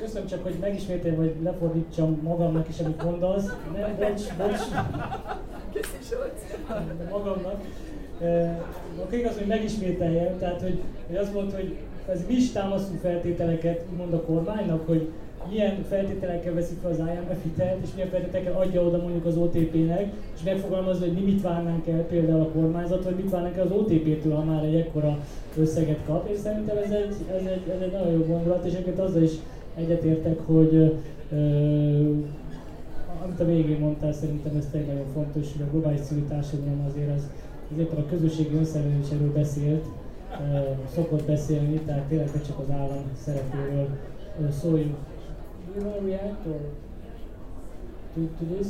köszönöm csak, hogy megismételjem, vagy lefordítsam magamnak is, amit mondasz. Nem, bocs, bocs. De magamnak. E, akkor igaz, hogy megismételjem, tehát hogy, hogy azt mondta, hogy ez mi is támasztunk feltételeket, úgymond a kormánynak, hogy milyen feltételekkel veszik fel az IMF hitelt, és milyen feltételekkel adja oda mondjuk az OTP-nek, és megfogalmazza, hogy mi mit várnánk el például a kormányzat, vagy mit várnánk el az OTP-től, ha már egy ekkora összeget kap. És szerintem ez egy, ez egy, ez egy nagyon jó gondolat, és egyébként azzal is egyetértek, hogy amit a végén mondtál, szerintem ez tényleg nagyon fontos, hogy a globális civil társadalom azért az, azért a közösségi önszervezés erről beszélt, szokott beszélni, tehát tényleg csak az állam szerepéről szóljunk. Do you want to react or this?